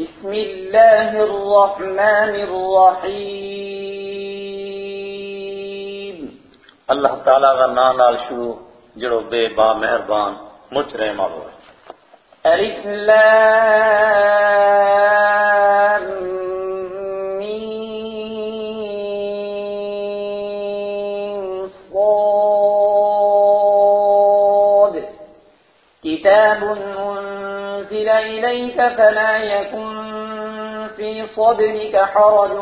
بسم الله الرحمن الرحيم. اللہ تعالیٰ کا نام نال شروع جڑو بے با مہربان مجھ رحمہ ہو ألف لام إليك فلا يكن في صدرك حرج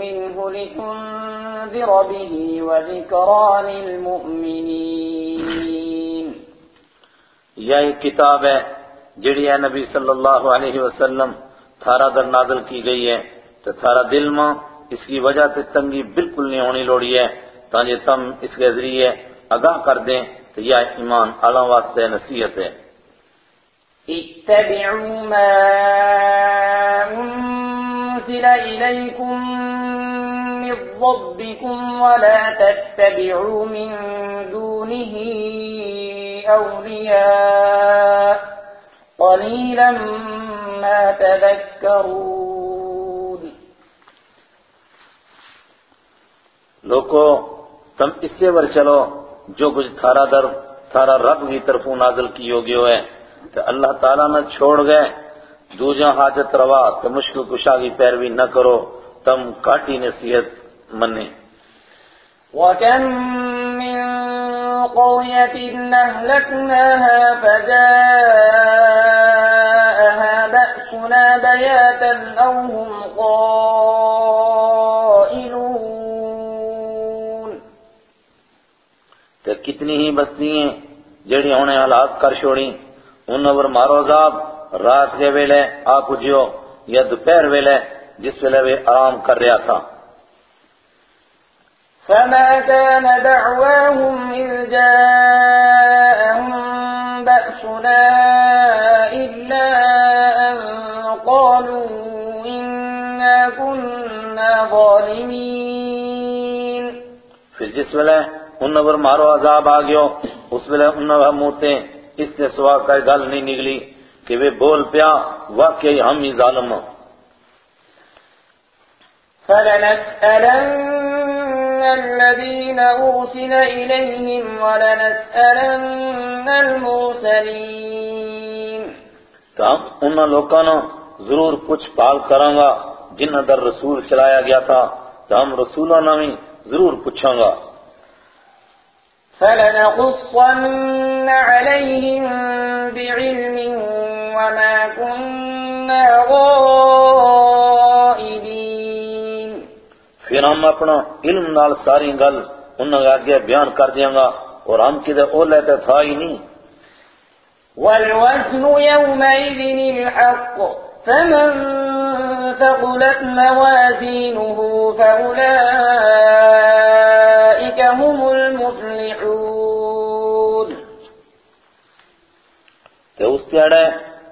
منه لتنذر به وذكرى للمؤمنين. یہ کتاب ہے جڑی ہے نبی صلی اللہ علیہ وسلم تھارا در نازل کی گئی ہے تو تھارا دل ماں اس کی وجہ سے تنگی بالکل نہیں ہونی لوڑی ہے تاکہ تم اس کے ذریعے آگاہ کر دیں تو یہ ایمان اللہ واسطے نصیحت ہے۔ اتبعوا ما أنزل إليكم من ربكم ولا تتبعوا من دونه أولياء قليلا ما تذكرون. لوگو تم اس سے ور چلو، جو کچھ تھارا در، تھارا رب کی طرفوں نازل کی ہوگی ہے تو اللہ تعالیٰ نہ چھوڑ گئے دوجہ حاجت روا تو مشکل کشا کی پیروی نہ کرو تم کاٹی نصیحت منے۔ وكم من قرية أهلكناها فجاءها بأسنا بياتا أو هم قائلون۔ تو کتنی ہی بستی ہیں جڑی انہیں ہلاک کر چھوڑی ان پر مارو عذاب رات کے ویلے آ پجیو یا دوپہر ویلے جس ویلے وہ آرام کر رہا تھا۔ فما كان دعواهم إذ جاءهم بأسنا إلا أن قالوا إنا كنا ظالمين۔ پھر جس ویلے ان پر مارو عذاب آ گیو اس ویلے ان موتے اس نے سوا کر گل نہیں نکلی کہ وہ بول پیا واقعی ہم ہی ظالم ہوں فلنسألن الذين أرسل إليهم ولنسألن المرسلين۔ تو ہم ان لوگوں نے ضرور کچھ پال کراں گا جن در رسول چلایا گیا تھا تو ہم رسولوں نے ضرور پوچھاں گا۔ فلنقصن عليهم بعلم وما كنا غائبين. پھر ہم اپنا علم نال ساری گل انہوں نے آگے بیان کر دیاں گا اور ہم أو لیتے تھا ہی نہیں والوزن يومئذ الحق. فمن ثقلت موازينه فأولئك هم تو اس تیڑے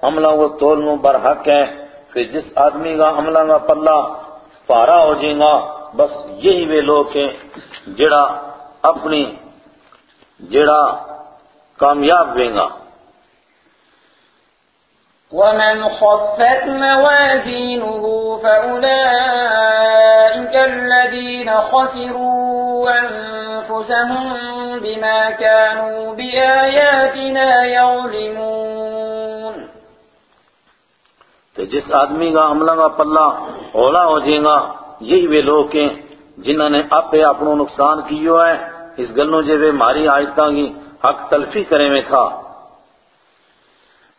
عملہ وہ تولنو برحق ہے پھر جس آدمی کا عملہ کا پلہ پارا ہو جائے گا، بس یہی وہ لوگ ہیں جڑا اپنی، جڑا کامیاب ہوئے گا۔ ومن خفت موازينه فأولئك الذين خسروا أنفسهم بما كانوا بآياتنا يظلمون تو جس آدمی کا عملہ کا پلہ اولا ہو جائے گا یہی وہ لوگ ہیں جنہوں نے آپ اپنو نقصان کیو ہے۔ اس گلوں جے وہ ماری آیتاں کی حق تلفی کرے میں تھا۔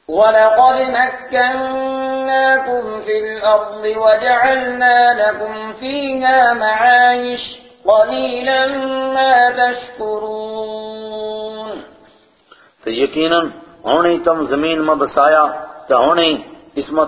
ولقد مكناكم في الأرض وجعلنا لكم فيها معايش قليلا ما تشكرون۔ تو یقیناً ہونے تم زمین میں بسایا تو ہونے اس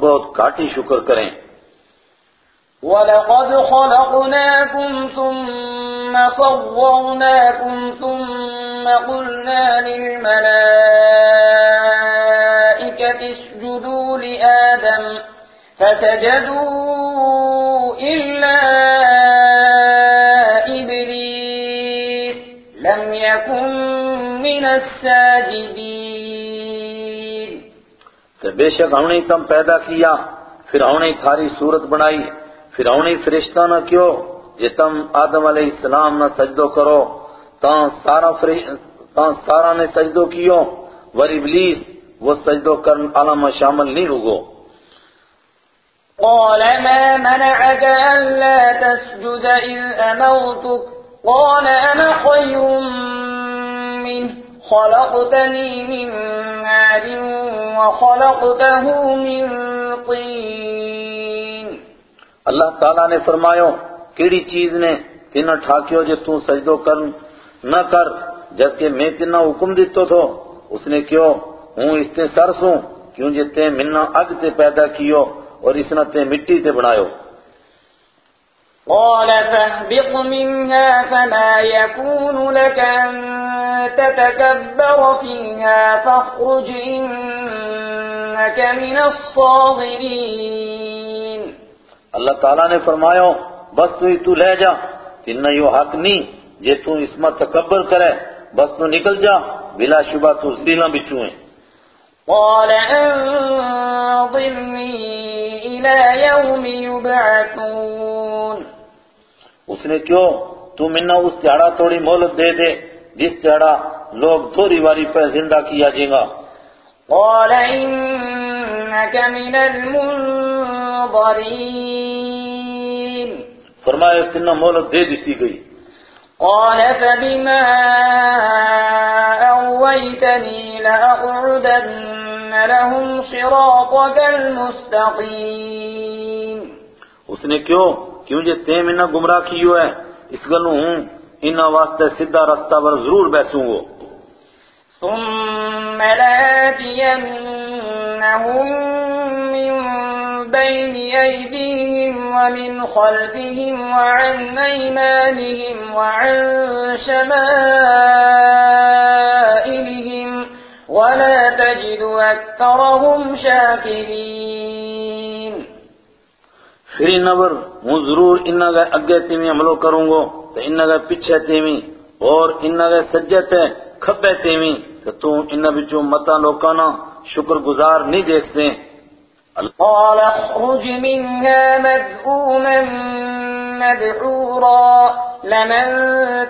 بہت کاٹی شکر کریں وَلَقَدْ خَلَقْنَاكُمْ ثُمَّ صَوَّرْنَاكُمْ ثُمَّ قُلْنَا لِلْمَلَائِكَةِ اسْجُدُوا لِآدَمَ فسجدوا إلا إبليس لم يكن من الساجدين تو بے شک ہم نے تم پیدا کیا، پھر ہم نے تھاری صورت بنائی، پھر ہم نے فرشتہ نہ کیو، جے تم آدم علیہ السلام نہ سجدو کرو، تاں سارا تاں سارا نے سجدو کیو، ور ابلیس وہ سجدو کرن عالم شامل نہیں ہوگو۔ قال ما منعك ألا تسجد إذ أمرتك؟ قال أنا خير منه. خلقتني من نار وخلقته من طين۔ اللہ تعالیٰ نے فرمایا، کیڑی چیز نے تینہ ٹھاکیو جو توں سجدو کر نہ کر، جبکہ میں تینہ حکم دیتو تھو۔ اس نے کیوں ہوں اس تے سرسوں کیوں جے تے منہ اگ تے پیدا کیو اور اس نے تے مٹی تے بنایو۔ قال فاهبط منها فما يكون لك أن تتكبر فيها فاخرج إنك من الصاغرين. اللہ تعالیٰ نے فرمایا بس تو ہی تو لے جا تنہ یو حق نہیں جے تو اس میں تکبر کرے بس تو نکل جا بلا شبہ تو زلیلہ بچو ہیں۔ قال انظرني يوم يبعثون. اس نے کیوں؟ تو منہ اس تیارا توڑی مولت دے دے جس تیارا لوگ تھوڑی واری پر زندہ کیا جائیں گا۔ قال إنك من المنظرين. فرمایا تنہ مولت دے دیتی گئی۔ قال فبما أغويتني لأقعدن لهم صراطك المستقيم اس نے کیوں؟ کیوں جے تے منہ گمراہ کیو ہے اس گلوں ہوں انہ واسطے سدھا رستہ پر ضرور بیسوں گو۔ ثم لآتينهم من بين أيديهم ومن خلفهم وعن أيمانهم وعن شمائلهم ولا تجد اکثرهم شاکرین فری نبر، ہوں ضرور انہ گئے اگے تیمی عملو کروں گو تو انہ گئے پچھے تیمی، اور انہ گئے سجے تے کھپے تیمی تو تو انہ بچوں متا لوکانا شکر گزار نہیں دیکھ سیں قال اخرج منها مذءوما مدحورا لمن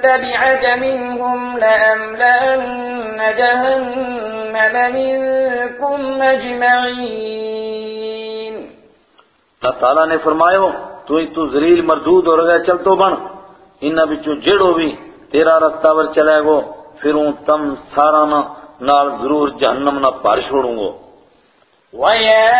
تبعك منهم لأملأن جهنم منكم أجمعين. اللہ تعالیٰ نے فرمایا تو ہی تو ذلیل مردود ہو گئے چل تو بن۔ انہ بچو جڑو بھی تیرا رستہ پر چلے گو پھر ہوں تم سارا نال ضرور جہنم نہ پار چھوڑوں گو۔ ويا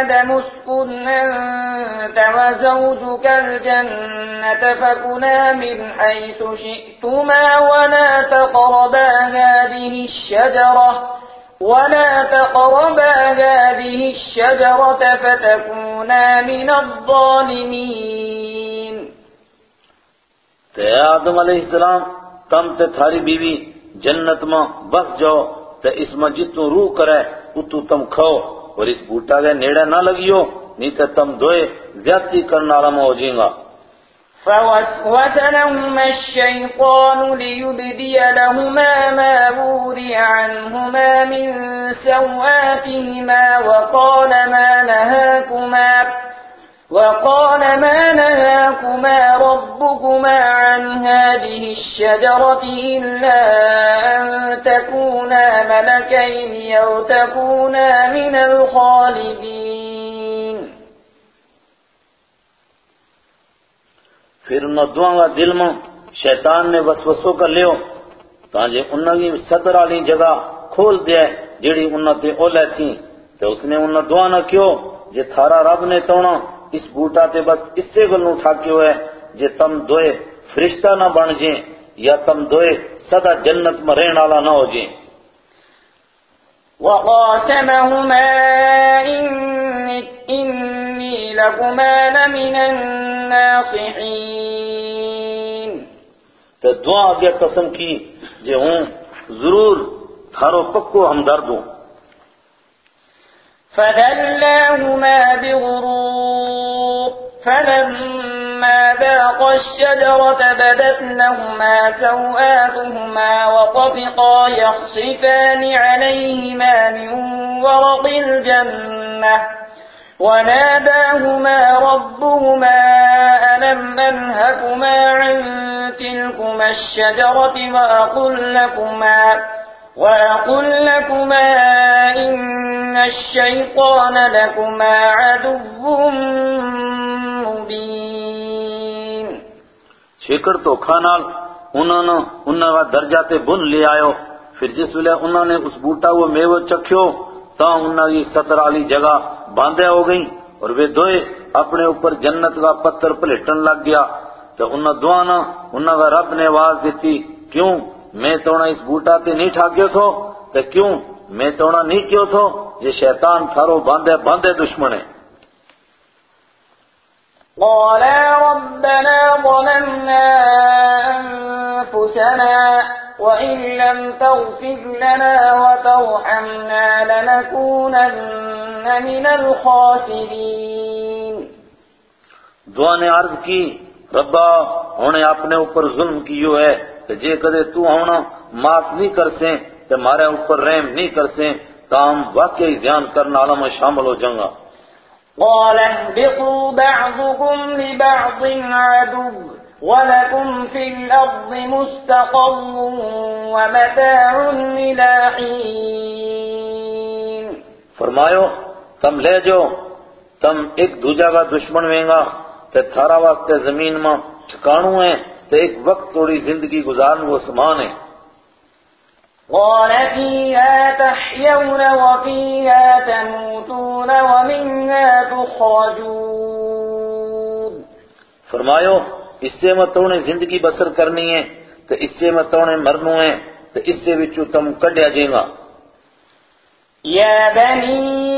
آدم اسكن أنت وزوجك الجنة فكلا من حيث شئتما ولا تقربا هذه الشجرة ولا تقربا هذه الشجرة فتكونا من الظالمين تے آدم علیہ السلام تم تے تھاری بیوی جنت ماں بس جاؤ تے اس میں جتوں روح کرے اتو تم کھاؤ اور اس بوٹا کے نیڑے نہ لگیو نہیں تو تم دوئے زیادتی کرنا رما ہو جائیں گا۔ فوسوس لهما الشيطان ليبدي لهما ما بوري عنهما من سواتهما وقال ما نهاكما وقال ما نهاكما ربكما عن هذه الشجرة إلا أن تكونا ملكين أو تكونا من الخالدين. پھر انہوں دعا گا دل میں شیطان نے وسوسو کر لیو تانجے انہوں کی صدر والی جگہ کھول دیا جیڑی انہوں تے اولے تھی تو اس نے انہوں دعا نہ کیو، جے تھارا رب نے تونا اس بوٹا تے بس اس سے گلوں ٹھاکیو ہے جے تم دوئے فرشتہ نہ بن جیں یا تم دوئے سدا جنت میں رہن والا نہ ہو جیں وقاسمهما إني, إني لكما لمن الناصحين۔ تو دعا آگے قسم کی جے ہوں ضرور تھارو پکو ہمدرد ہوں فدلاهما بغرور فلما ذاقا الشجرة بدت لهما سوآتهما وطفقا يخصفان عليهما من ورق الجنة وناداهما ربهما ألم أنهكما عن تلكما الشجرة وأقل لكما وأقل لكما إن الشيطان لكما عدو مبين چھیکڑ تو کھانال انہوں نے انہوں کا درجہ تے بن لے آئو پھر جس ویلے انہوں نے اس بوٹا وہ میوہ چکھیو تا انہوں کی ستر والی جگہ باندھے ہو گئی اور وہ دوئے اپنے اوپر جنت کا پتھر پلٹن لگ گیا۔ تو انہوں دعانا انہوں کا رب نے آواز دیتی، کیوں؟ میں توڑا اس بوٹا تے نہیں ٹھاکیو تھو۔ تے کیوں میں توڑا نہیں کیو تھو یہ شیطان تھارو باندھے باندھے دشمن ہے۔ قالا ربنا ظلمنا أنفسنا وإن لم تغفر لنا وترحمنا لنكونن من الخاسرين۔ دعا نے عرض کی ربا انہیں اپنے اوپر ظلم کیو ہے کہ جے کدے تو ہونا معاف نہیں کر سیں تے مارے اوپر رحم نہیں کر سیں تام واقعی دھیان کرنا عالم میں شامل ہو جاؤں گا۔ قال اهبطوا بعضكم لبعض عدو ولكم في الأرض مستقر ومتاع إلى حين. فرمایو تم لے جو تم ایک دوجہ کا دشمن ویں گا تے تھارا واسطے زمین میں ٹھکانو ہے تے ایک وقت توڑی زندگی گزارن وہ سمان ہے قال فيها تحيون وفيها تموتون ومنها تخرجون. فرمایو اس سے میں تونے زندگی بسر کرنی ہے تو اس سے میں تونے مرنو ہے تو اس سے بچو تم کڈیا جائیں گا يا بني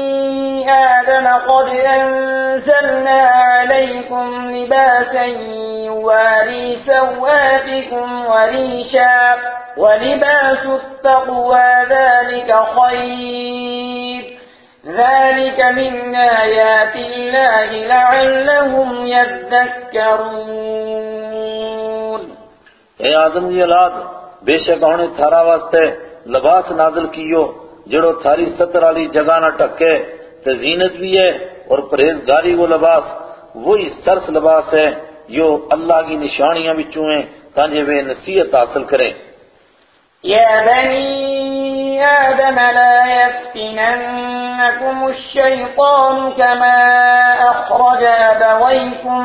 آدم قد أنزلنا عليكم لباسا يواري سواتكم وريشا، ولباس التقوى ذلك خير. ذلك من آيات الله لعلهم يذكرون. اے آدم دی اولاد، بے شک ہونے تھارا واسطے لباس نازل کیو، جڑو تھاری ستر والی جگہ نہ ٹکے۔ تے زینت بھی ہے اور پرہیزگاری وہ لباس، وہی سرس لباس ہے جو اللہ کی نشانیاں بھی چوئیں تانجے وہ نصیحت حاصل کریں۔ يا بني آدم لا يفتننكم الشيطان كما أخرج أبويكم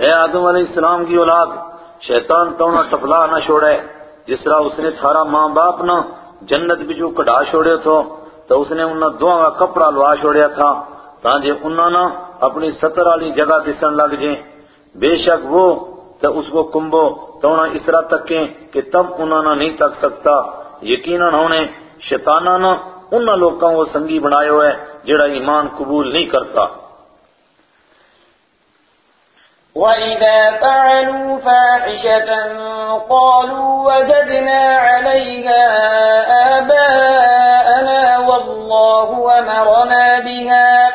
اے آدم علیہ السلام کی اولاد، شیطان تونا ٹپلا نہ چھوڑے؟ جس طرح اس نے تھارا ماں باپ نہ جنت بچو کڑا چھوڑے تھو، تو اس نے انہاں دعا کا کپڑا لوا چھوڑیا تھا تانجے انہاں نہ اپنی ستر والی جگہ دسن لگ جائیں بے شک وہ تو اس کو کمبو تونا اس طرح تکیں کہ تب انہاں نہ نہیں تک سکتا۔ یقیناً ہونے شیطانہ نہ انہاں لوگوں کو سنگی بنائے ہوئے جڑا ایمان قبول نہیں کرتا۔ وَإِذَا فَعَلُوا فَاحِشَةً قَالُوا وَجَدْنَا عَلَيْهَا آبَاءَنَا وَاللَّهُ أَمَرَنَا بِهَا.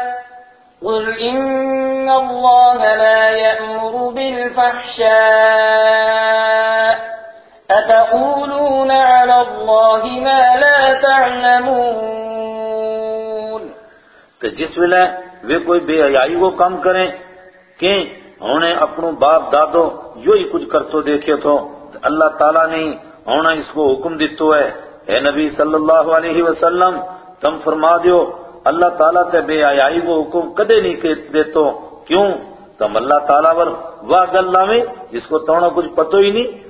قُلْ إِنَّ اللَّهَ لَا يَأْمُرُ بِالْفَحْشَاءِ. أَتَقُولُونَ عَلَى اللَّهِ مَا لَا تَعْلَمُونَ. کہ جس ویلے وہ کوئی بے حیائی کو کم کریں کہ انہیں اپنو باپ دادو یو ہی کچھ کرتو دیکھے تو اللہ تعالیٰ نے انہیں اس کو حکم دیتو ہے۔ اے نبی صلی اللہ علیہ وسلم، تم فرما دیو، اللہ تعالیٰ تے بے آیائی کو حکم کدے نہیں دیتو۔ کیوں؟ تم اللہ تعالیٰ ور واہ گل میں جس کو توڑا کچھ پتو ہی نہیں۔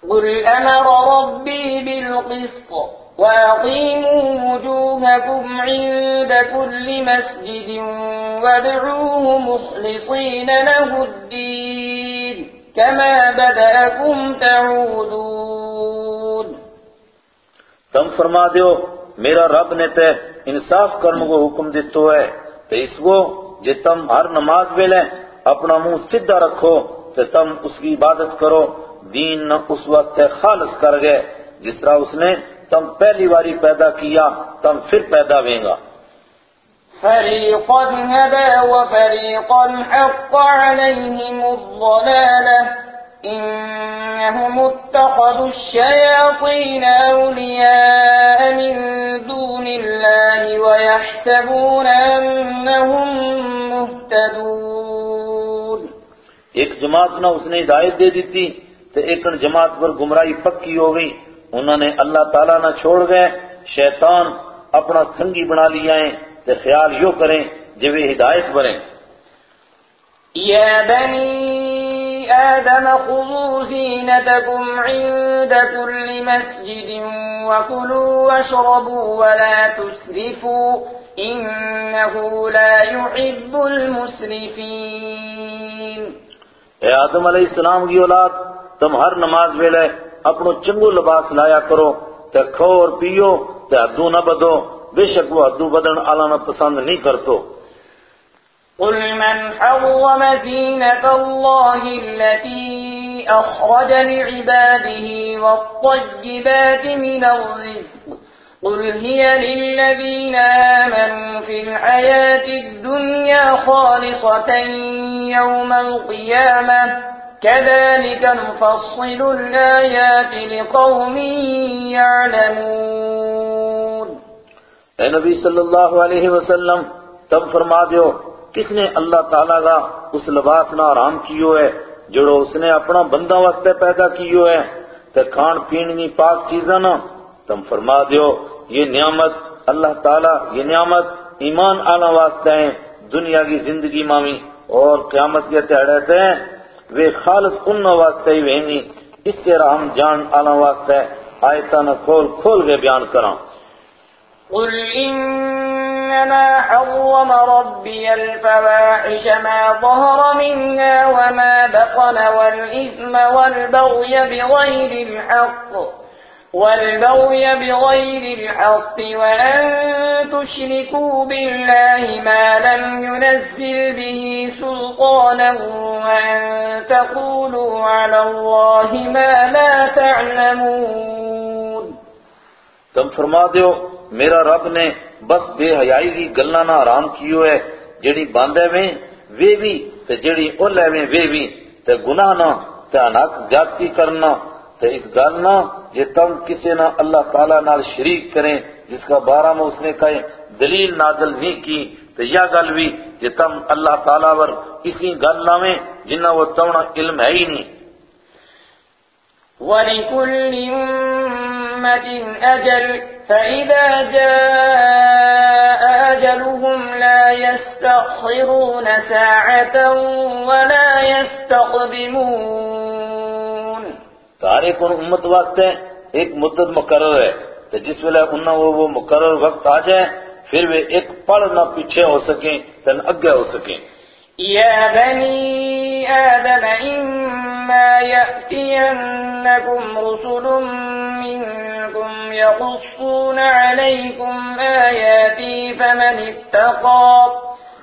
قل أمر ربي بالقسط. وأقيموا وجوهكم عند كل مسجد وادعوه مخلصين له الدين كما بدأكم تعودون تم فرما دیو، میرا رب نے تے انصاف کرنے کو حکم دیتو ہے۔ تے اس کو جے تم ہر نماز ویلے اپنا منہ سدھا رکھو، تے تم اس کی عبادت کرو۔ دین نہ اس وقت خالص کر گئے، جس طرح اس نے تم پہلی باری پیدا کیا تم پھر پیدا ویں گا۔ فريقا هدى وفريقا حق عليهم الضلالة إنهم اتخذوا الشياطين أولياء من دون الله ويحسبون أنهم مهتدون۔ ایک جماعت نہ اس نے ہدایت دے دی تھی تو ایک جماعت پر گمراہی پکی ہو گئی۔ انہوں نے اللہ تعالیٰ نہ چھوڑ گئے شیطان اپنا سنگی بنا لیا ہے تو خیال یوں کریں جب وہ ہدایت بنیں۔ يا بني آدم خذوا زينتكم عند كل مسجد وكلوا واشربوا ولا تسرفوا إنه لا يحب المسرفين اے آدم علیہ السلام کی اولاد تم ہر نماز ویلے اپنو چنگو لباس لایا کرو، تے کھو اور پیو، تے حدو نہ بدو بے شک وہ حدو بدن آلانا پسند نہیں کرتو۔ قل من حرم زينة الله التي أخرج لعباده والطيبات من الرزق۔ قل هي للذين آمنوا في الحياة الدنيا خالصة يوم القيامة كذلك نفصل الآيات لقوم يعلمون اے نبی صلی اللہ علیہ وسلم تب فرما دیو، کس نے اللہ تعالیٰ کا اس لباس نہ آرام کیو ہے، جڑو اس نے اپنا بندہ واسطے پیدا کیو ہے؟ تے کھان پین کی پاک چیزاں نہ تم فرما دیو، یہ نعمت، اللہ تعالیٰ یہ نعمت ایمان آنا واسطے ہیں، دنیا کی زندگی مامی، اور قیامت کے تہڑے ہیں۔ وے خالص ان واسطے ہی وہیں اس طرح ہم جان آنا واسطے آیتان کھول کھول کے بیان کراں۔ قل انما حرم ربي الفواحش ما ظهر منها وما بطن والإثم والبغي بغير الحق۔ والبغي بغير الحق وأن تشركوا بالله ما لم ينزل به سلطانا وأن تقولوا على الله ما لا تعلمون تم فرما دیو، میرا رب نے بس بے حیائی کی گلنا نہ آرام کیو ہے جڑی باندھے میں وے بھی تے جڑی اولے میں وے بھی تے گناہ نہ تے اناک زیادتی کرنا۔ تے اس گل نہ جے تم کسی نہ اللہ تعالیٰ نال شریک کریں، جس کا بارہ میں اس نے کہے دلیل نازل نہیں کی، تو یہ گل بھی جے تم اللہ تعالیٰ ور اسی گل نامیں جنہ وہ تونا علم ہے ہی نہیں۔ ولكل أمة أجل فإذا جاء أجلهم لا يستأخرون ساعة ولا يستقدمون ہر ایک امت واسطے ایک مدت مقرر ہے۔ تو جس ویلے انہوں وہ وہ مقرر وقت آ جائے، پھر وہ ایک پڑھ نہ پیچھے ہو سکیں، تن اگے ہو سکیں۔ يا بني آدم إما يأتينكم رسل منكم يقصون عليكم آياتي فمن اتقى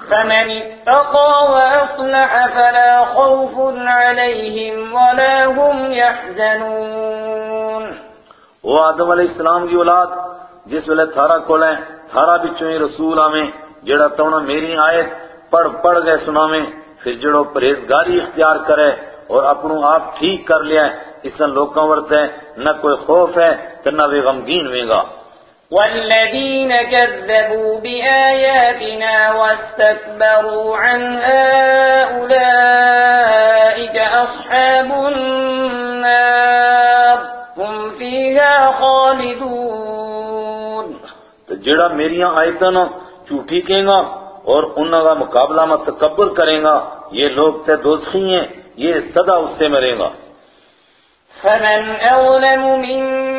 فمن اتقى وأصلح فلا خوف عليهم ولا هم يحزنون. وہ آدم علیہ السلام کی اولاد، جس ویلے تھارا کولیں تھارا بچوں ہی رسول آمیں، جڑا تونا میری آیت پڑھ پڑھ گئے سنا میں پھر جڑو پرہیزگاری اختیار کرے اور اپنو آپ ٹھیک کر لیا اس نے لوکاں ورتے نہ کوئی خوف ہے تو نہ وہ غمگین ہوئے گا والذين كذبوا بآياتنا واستكبروا عنها أولئك أصحاب النار. هم فيها خالدون. جڑا میریاں آیتاں جھوٹی کہیں گا اور انہوں کا مقابلہ میں تکبر کریں گا یہ لوگ تے دوزخی ہیں یہ صدا اس سے مرے گا۔ فمن أظلم ممن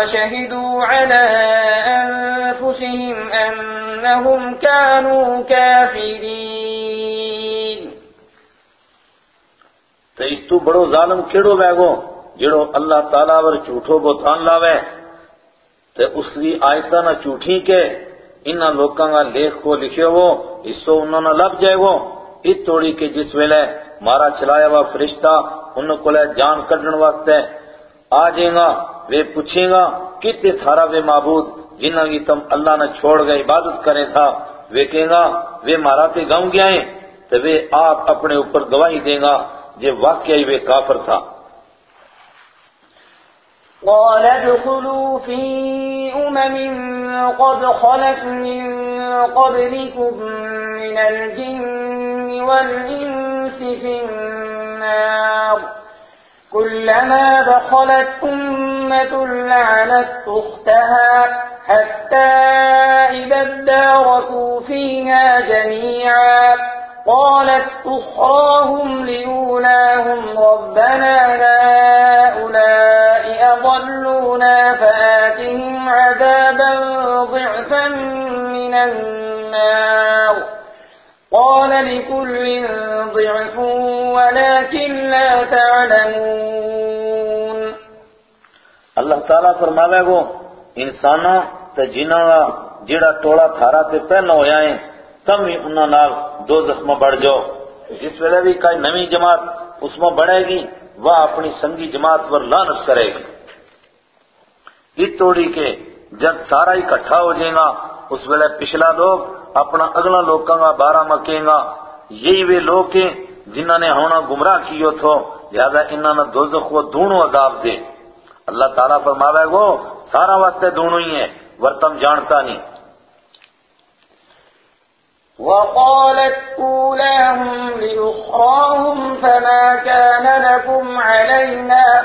وشهدوا على أنفسهم أنهم كانوا كافرين. تو اس تو بڑو ظالم کیڑو بیگو جڑو اللہ تعالیٰ ور جھوٹو بوتان لاوے؟ تے اس کی آیتہ نہ جھوٹھی کے انہا لوکاں گا لیخ کو لکھے ہو اس سو انہوں نے لب جائے گو۔ ات توڑی کے جس ویلے مارا چلایا ہوا فرشتہ انہوں کو لے جان کڈن واسطے آ جائیں گا۔ وہ پوچھیں گا کتے تھارا وہ معبود جنہاں کی تم اللہ نے چھوڑ گئے عبادت کرے تھا؟ وہ کہیں گا وہ مارا تے گاؤں گیا ہیں تو وہ آپ اپنے اوپر گواہی دیں گا جو واقعی وہ کافر تھا۔ قال ادخلوا في أمم قد خلت من قبلكم من الجن والإنس في النار۔ كلما دخلت أمة لعنت أختها حتى إذا اداركوا فيها جميعا قالت أخراهم لأولاهم ربنا هؤلاء أضلونا فآتهم عذابا ضعفا من النار قال لكل ضعف ولكن لا تعلمون. اللہ تعالیٰ فرماوے گو، انساناں تے جنہاں جڑا ٹوڑا تھارا تے پہلا ہویا ہے، تم ہی انہاں نال دو زخمہ بڑھ جاؤ۔ جس ویلے بھی کئی نوی جماعت اس میں بڑھے گی، وہ اپنی سنگی جماعت پر لانت کرے گی۔ اس توڑی کے جب سارا اکٹھا ہو جائے گا۔ اس ویلے پچھلا لوگ اپنا اگلا لوکاں گا بارہ مکیں گا۔ یہی وہ لوگ ہیں جنہوں نے ہونا گمراہ کیو تھو۔ لہذا انہوں نے دوزخ کو دونوں عذاب دے۔ اللہ تعالیٰ فرماوے گو، سارا واسطے دونوں ہی ہیں، ورتم جانتا نہیں۔ وقالت أولاهم لأخراهم فما كان لكم علينا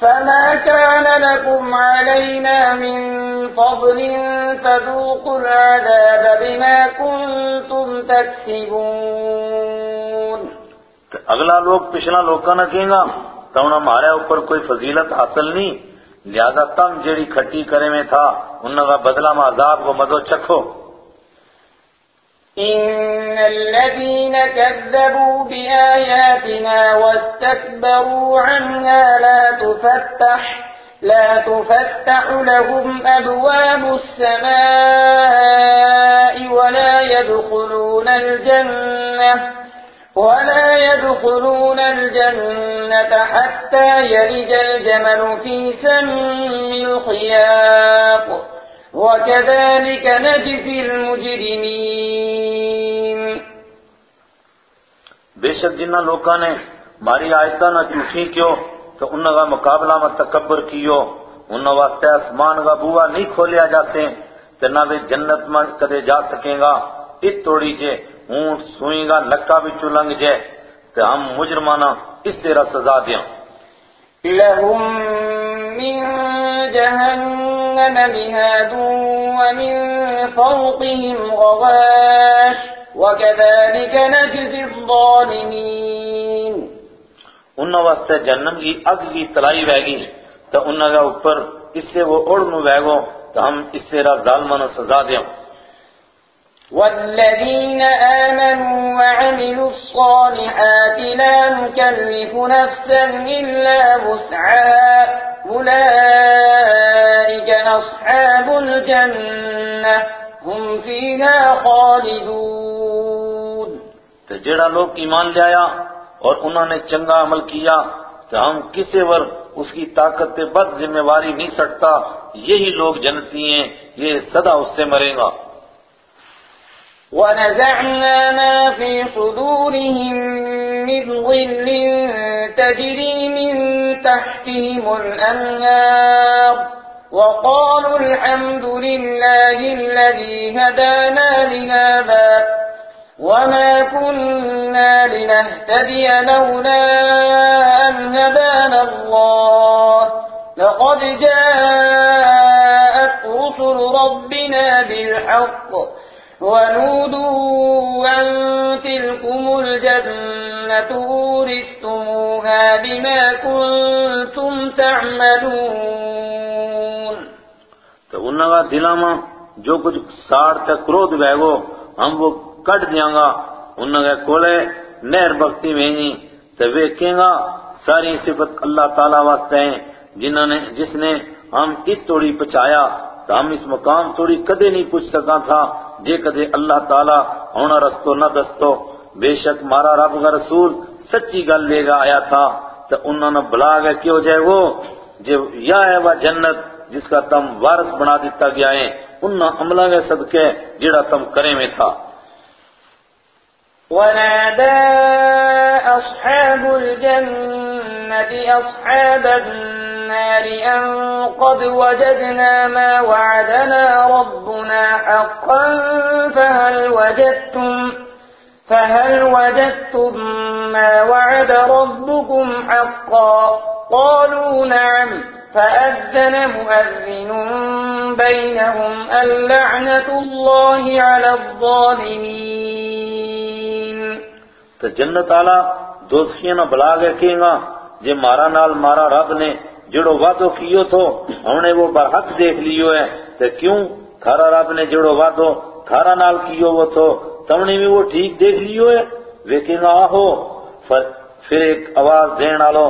فما كان لكم علينا من فضل فذوقوا العذاب بما كنتم تكسبون اگلا لوگ پچھلا لوکاں نہ کہیں گا تو انہوں ہمارے اوپر کوئی فضیلت حاصل نہیں، لہذا تم جڑی کھٹی کرے میں تھا انہوں کا بدلہ میں عذاب کو مزو چکھو۔ إن الذين كذبوا بآياتنا واستكبروا عنها لا تفتح لا تفتح لهم أبواب السماء ولا يدخلون الجنة ولا يدخلون الجنة حتى يلج الجمل في سم الخياط وكذلك نجزي المجرمين بے شک جنہ لوکاں نے ماری آیتاں نہ جھوٹھی کیوں تو انہاں کا مقابلہ میں تکبر کیو۔ انہاں واسطے آسمان کا بوا نہیں کھولیا جاسے تے نہ وہ جنت میں کدے جا سکیں گا۔ ات توڑی جے اونٹ سوئیں گا لکا بھی چلنگ جے۔ تے ہم مجرمانہ اس طرح سزا دیاں۔ لهم من جهنم مهاد ومن فوقهم غواش وكذلك نجزي الظالمين انہوں واسطے جنم کی اگ کی تلائی ویگی تو انہوں کا اوپر اس سے وہ اڑنو ویگو تو ہم اس سے را ظالمانہ سزا دیاں والذين آمنوا وعملوا الصالحات لا نكلف نفسا إلا وسعها أولئك أصحاب الجنة، هم فيها خالدون. تو جڑا لوگ ایمان لے آیا اور انہوں نے چنگا عمل کیا، تو ہم کسے ور اس کی طاقت پہ بد ذمہ واری نہیں سکتا یہی لوگ جنتی ہیں، یہ صدا اس سے مرے گا۔ ونزعنا ما في صدورهم من ظل تجري من تحتهم الأنهار وقالوا الحمد لله الذي هدانا لهذا وما كنا لنهتدي لولا أن هدانا الله لقد جاءت رسل ربنا بالحق ونودوا أن تلكم الجنة أورثتموها بما كنتم تعملون. تو انہوں کا دلوں میں جو کچھ ساڑ تے کرودھ بے گو، ہم وہ کٹ دیاں گا۔ انہوں کے کولے نہر بختی میں ہی تو وہ کہیں گا، ساری صفت اللہ تعالیٰ واسطے ہیں۔ جنہوں نے، جس نے ہم ات توڑی پچایا تو ہم اس مقام توڑی کدے نہیں پوچھ سکا تھا۔ جے کدے اللہ تعالیٰ ہونا رستو نہ دستو، بے شک مارا رب کا رسول سچی گل لے گا آیا تھا، تو انہوں نے بلا گیا کیوں جائے وہ؟ جو یا ہے وہ جنت جس کا تم وارث بنا دیتا گیا ہے انہوں عملہ کے صدقے جڑا تم کرے میں تھا۔ ونادى أصحاب الجنة أصحاب النار النار أن قد وجدنا ما وعدنا ربنا حقا فهل وجدتم فهل وجدتم ما وعد ربكم حقا قالوا نعم فأذن مؤذن بينهم اللعنة الله على الظالمين تو جنت آلا دوزخیاں نہ بلا گئے کہیں گا، جے مارا نال مارا رب نے جڑو وعدو کیو تو ہم نے وہ برحق دیکھ لیو ہے۔ تو کیوں؟ تھارا رب نے جڑو وعدو تھارا نال کیو وہ تو تم نے بھی وہ ٹھیک دیکھ لیو ہے۔ وہ آہو پھر ایک آواز دین آلو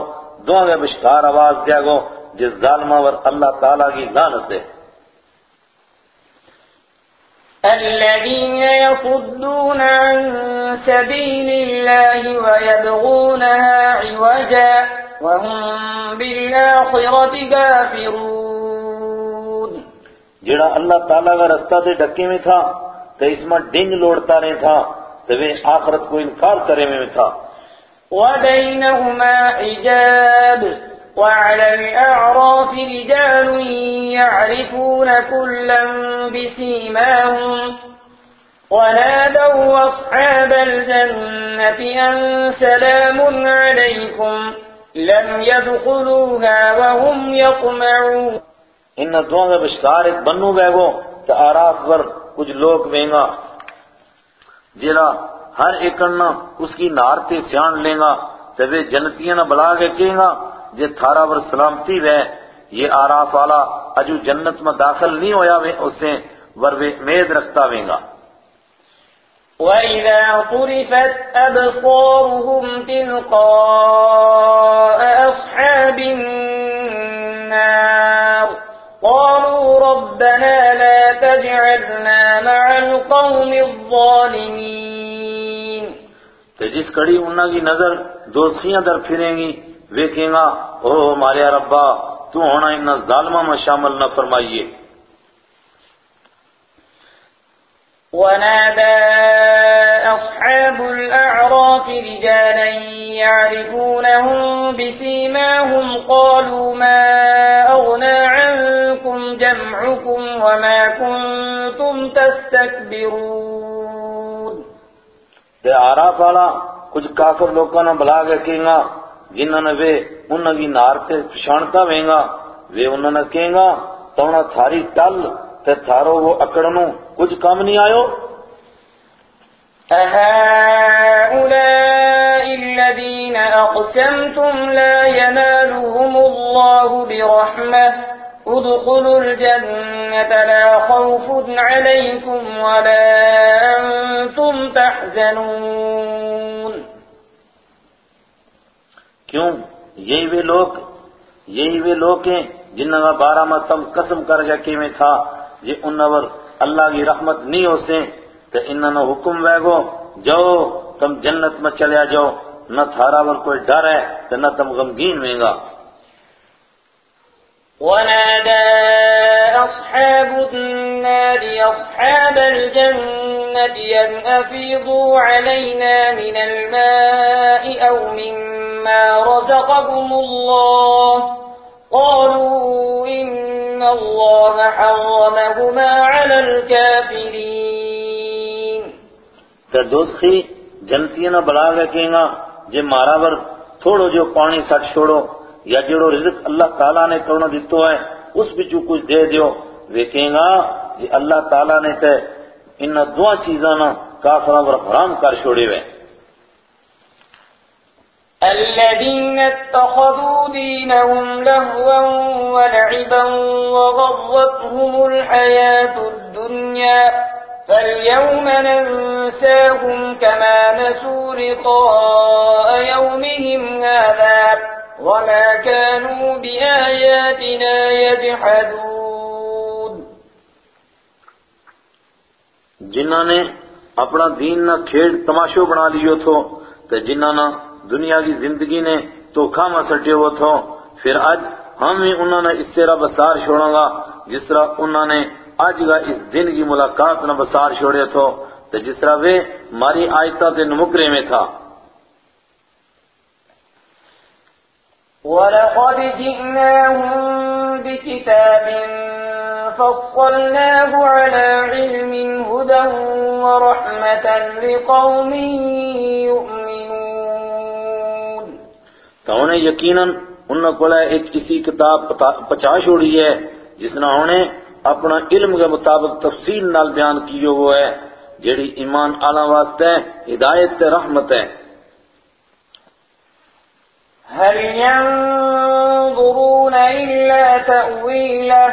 دو گے بشکار آواز دیا گو، جس ظالمہ ور اللہ تعالیٰ کی لعنت ہے الذين يصدون عن سبيل الله ويبغونها عوجا۔ وهم بالآخرة كافرون جڑا اللہ تعالیٰ کا رستہ دے ڈکے میں تھا تو اس میں ڈنگ لوڑتا رہے تھا تو وہ آخرت کو انکار کرے میں تھا۔ وبينهما حجاب وعلى الأعراف رجال يعرفون كلا بسيماهم ونادوا أصحاب الجنة أن سلام عليكم لم يدخلوها وهم يطمعون۔ ان دو میں بشکار ایک بنو بے گو تو آراف پر کچھ لوگ بینگا جیڑا ہر ایکڑنا اس کی نارتے سیان لیں گا تو وہ جنتیاں نہ بلا کے کہیں گا جے تھارا پر سلامتی وے یہ آراف والا اجو جنت میں داخل نہیں ہویا وے، اسے ور وے امید رکھتا وینگا۔ وَإِذَا صُرِفَتْ أَبْصَارُهُمْ تِلْقَاءَ أَصْحَابِ النَّارِ قَالُوا رَبَّنَا لَا تَجْعَلْنَا مَعَ الْقَوْمِ الظَّالِمِينَ تو جس کڑی انہاں کی نظر دوزخیاں در پھریں گی وہ کہیں گا او ہمارے ربا، تو ہونا انہا ظالمہ میں شامل نہ فرمائیے۔ ونادى أصحاب الأعراف رجالا يعرفونهم بسيماهم قالوا ما أغنى عنكم جمعكم وما كنتم تستكبرون تے آراف والا کچھ کافر لوگوں نے بلا کے کہیں گا جنہوں نے وہ انہوں کی نار تے پچھانتا وینگا وہ انہوں نے کہیں گا تو انہوں تھاری ٹل تے تھارو وہ اکڑنو کچھ کام نہیں آئو أهؤلاء الذين أقسمتم لا ينالهم الله برحمة ادخلوا الجنة لا خوف عليكم ولا أنتم تحزنون۔ کیوں؟ یہی وہ لوگ یہی وہ لوگ ہیں جنہوں کا بارہ میں تم قسم کر گیا کہ میں تھا جی انہوں اللہ کی رحمت نہیں ہو سے تو انہوں نے حکم ویگو، جاؤ، تم جنت میں چلیا جاؤ، نہ تھارا پر کوئی ڈر ہے تو نہ تم غمگین ہوئیں گا۔ ونادى أصحاب النار، أصحاب الجنة، أن أفيضوا علينا من الماء أو مما رزقكم الله. قالوا إن الله حرمهما على الكافرين تے دوسخی جنتیاں نہ بلا گئے کہیں گا، جے مارا بر تھوڑو جو پانی سٹ چھوڑو یا جڑو رزق اللہ تعالیٰ نے کرنا دیتو ہے، اس بچو کچھ دے دیو۔ وہ کہیں گا جی اللہ تعالیٰ نے تے ان دعا چیزاں نہ کافران پر حرام کر چھوڑے ہوئے۔ الذين اتخذوا دينهم لهوا ولعبا وغضتهم الحياة الدنيا فاليوم ننساهم كما نسوا لقاء يومهم هذا وما كانوا بآياتنا يجحدون. جنہوں نے اپنا دین نہ کھیڑ تماشو بنا لیو تھو تو جنہوں نے دنیا کی زندگی نے تو کھاما سٹے ہو تھو پھر آج ہم ہی انہوں نے اس طرح بسار چھوڑا گا، جس طرح انہوں نے آج کا اس دن کی ملاقات نہ بسار چھوڑے تھو تو جس طرح وہ ماری آیتا کے نمکرے میں تھا۔ وَلَقَدْ جِئْنَاهُمْ بِكِتَابٍ فَصَّلْنَاهُ عَلَى عِلْمٍ، هُدًى وَرَحْمَةً لِقَوْمٍ يُؤْمِنُونَ. تو انہیں یقیناً انہوں کو ایک اسی کتاب پچا چھوڑی ہے، جس نے انہیں اپنا علم کے مطابق تفصیل نال بیان کیو وہ ہے، جیڑی ایمان آلہ واسطے ہدایت تے رحمت ہے۔ هل ينظرون إلا تأويله؟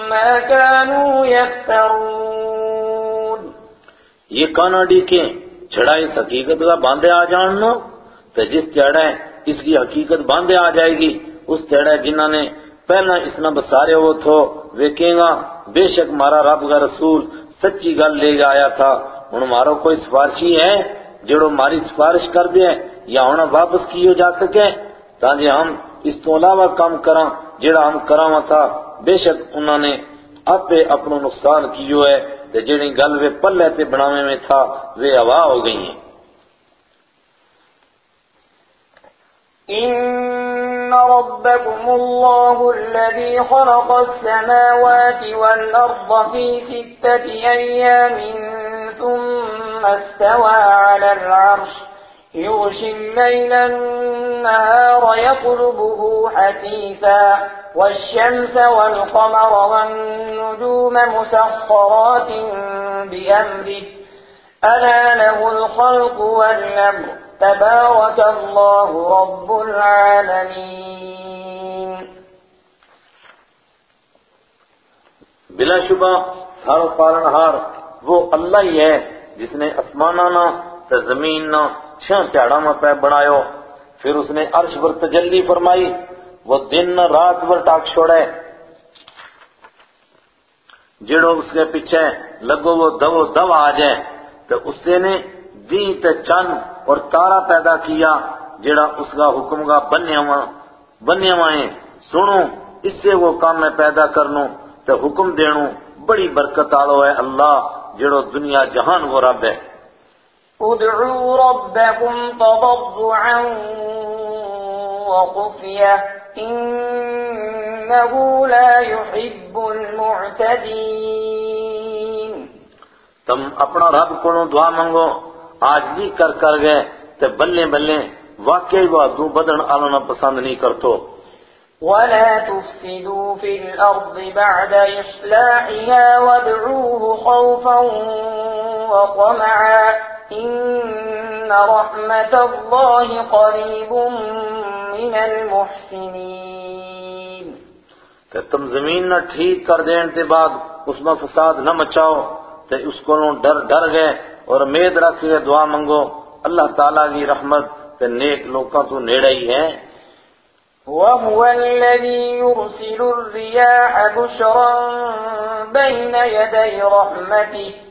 ما كانوا يفترون. یہ کاناڈی کے چھڑا اس حقیقت کا باندھے آ جاننا تو جس تیڑا اس کی حقیقت باندھے آ جائے گی۔ اس تیڑا جنہ نے پہلا اس نہ بسارے ہو تھو وہ گا، بے شک مارا رب کا رسول سچی گل لے گا آیا تھا۔ ہن مارو کوئی سفارشی ہے، جڑو ماری سفارش کر دے، یا ہونا واپس کیو جا سکے۔ تاکہ جی ہم اس تو علاوہ کام کراں، جڑا ہم کراں تھا بے شک انہوں نے اپنے اپنو نقصان کیو ہے تے جڑی گل وہ پلے تے بناوے میں تھا وہ ہوا ہو گئی ہیں۔ إن ربكم الله الذي خلق السماوات والأرض في ستة أيام ثم استوى على العرش يغشي الليل النهار يطلبه حتيثا والشمس والقمر والنجوم مسخرات بأمره. ألا له الخلق والأمر. تبارك الله رب العالمين. بلا شبہ، ہر پالنہار وہ اللہ ہی ہے جس نے اسمانانا تے زمین نہ چھاں پیاڑا میں پہ بنایو پھر اس نے عرش پر تجلی فرمائی۔ وہ دن نہ رات پر ٹاک چھوڑے۔ جڑو اس کے پیچھے لگو وہ دو دو آ جائے۔ تو اس سے نے دی تے چند اور تارا پیدا کیا جڑا اس کا حکم کا بنیا ہوا سنو، اس سے وہ کام میں پیدا کرنو، تو حکم دینو۔ بڑی برکت آلو ہے اللہ جڑو دنیا جہان وہ رب ہے۔ ادعوا ربكم تضرعا وخفية إنه لا يحب المعتدين. تم اپنا رب کو دعا منگو آج بھی کر کر گئے تے بلے بلے واقعی وہ دو بدن آلونا پسند نہیں کرتو۔ ولا تفسدوا في الأرض بعد إصلاحها وادعوه خوفا وطمعا۔ إن رحمة الله قريب من المحسنين کہ تم زمین نہ ٹھیک کر دین تے بعد اس میں فساد نہ مچاؤ تے اس کو ڈر ڈر گئے اور امید رکھ کے دعا منگو۔ اللہ تعالیٰ کی رحمت تے نیک لوکاں تو نیڑے ہی ہے وهو الذي يرسل الرياح بشرا بين يدي رحمته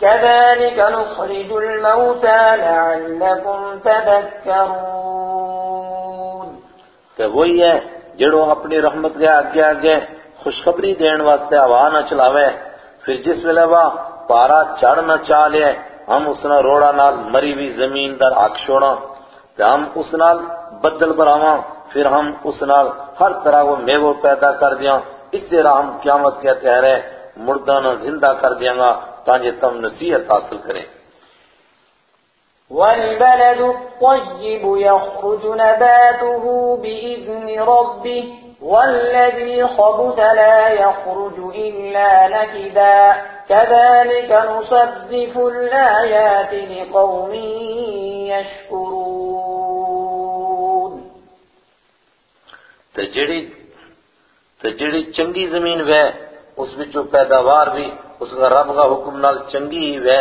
كذلك نخرج الموتى لعلكم تذكرون. تو وہی ہے جڑو اپنی رحمت کے آگے آگے خوشخبری دین واسطے ہوا نہ چلاوے، پھر جس ویلے وا پارا چڑھ نہ چاہ لے، ہم اس نال روڑا نال مری بھی زمین در آگ چھوڑا تے ہم اس نال بدل براواں، پھر ہم اس نال ہر طرح وہ میوہ پیدا کر دیاں، اس سے ہم قیامت کے تہرے مردہ نہ زندہ کر دیاں گا تاکہ تم نصیحت حاصل کریں۔ والبلد الطيب يخرج نباته بإذن ربه والذي خبث لا يخرج إلا نكدا كذلك نصدف الآيات لقوم يشكرون. تے جڑی تے جڑی چنگی زمین وے اس وچوں پیداوار بھی اس کا رب کا حکم نال چنگی ہی وے،